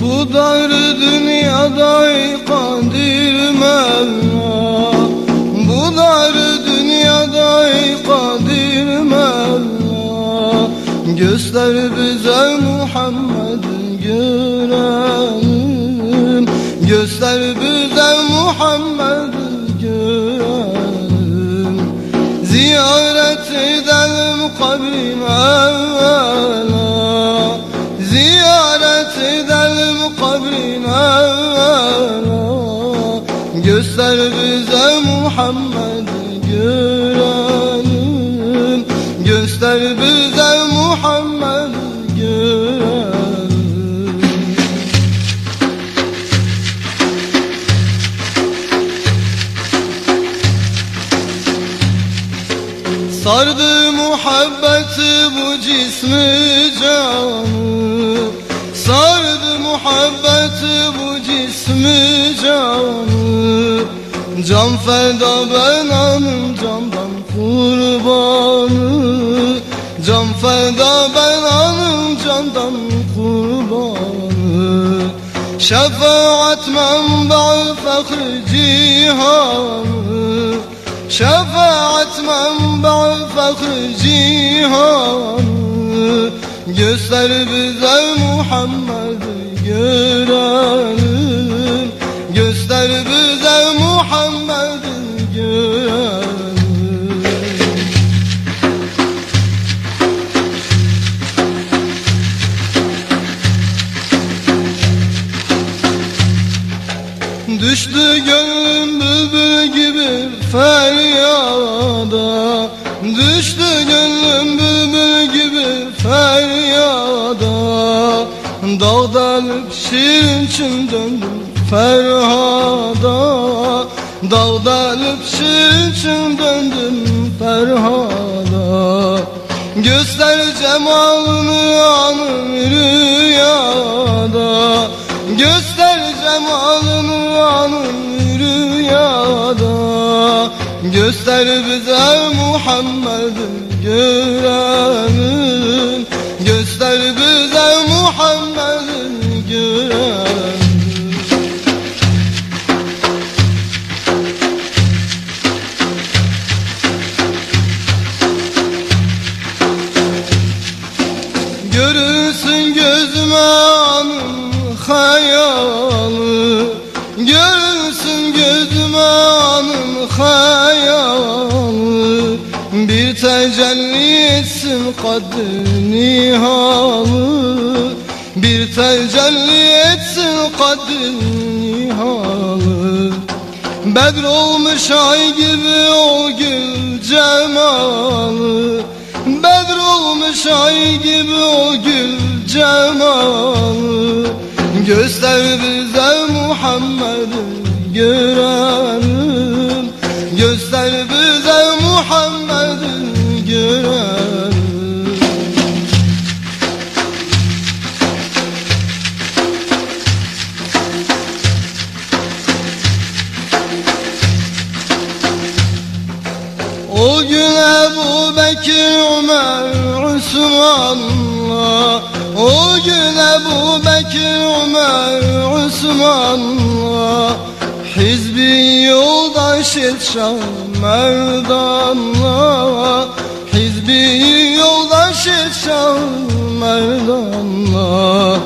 Bu dar dünyada kadir Mevla Bu dar dünyada kadir Mevla Göster bize Muhammed görelim Göster bize Muhammed görelim Ziyaret edelim kabrin evvela edelim kabrin evvela Göster bize Muhammed görelim Göster bize Muhammed görelim Sardı muhabbeti bu cismi Can feda ben anım candan kurbanı. Can feda ben anım candan kurbanı. Şefaat menbaı fahri cihanı. Şefaat menbaı fahri cihanı. Göster bize Muhammed'i görelim. Göster bize Muhammed'i Düştü gönlüm bülbül gibi feryada. Düştü gönlüm bülbül gibi feryada. Dağda alıp şirin için döndüm Ferhada. Dağda alıp şirin için döndüm Ferhada. Göster cemalını Göster bize Muhammed'i görelim Göster bize Muhammed'i görelim Görünsün gözüme anın hayalı. Görünsün gözüme anın hayalı tecelli etsin kadri nihalı Bir tecelli etsin kadri nihalı Bedr olmuş ay gibi o gül cemalı. Bedr olmuş ay gibi o gül cemalı. Göster bize Muhammed'i görelim O gün Ebu Bekir, Ömer, Osman'la O gün Ebu Bekir, Ömer, Osman'la Hizbi yoldaş Şah Merdan'la. Hizbi yoldaş Şah Merdan'la.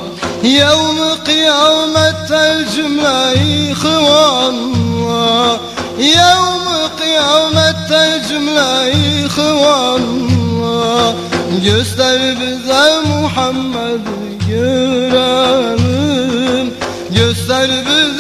Yevmi kıyamette cümle ihvanla kıyamette cümle ihvanla Göster bize Muhammed'i görelim. Göster bize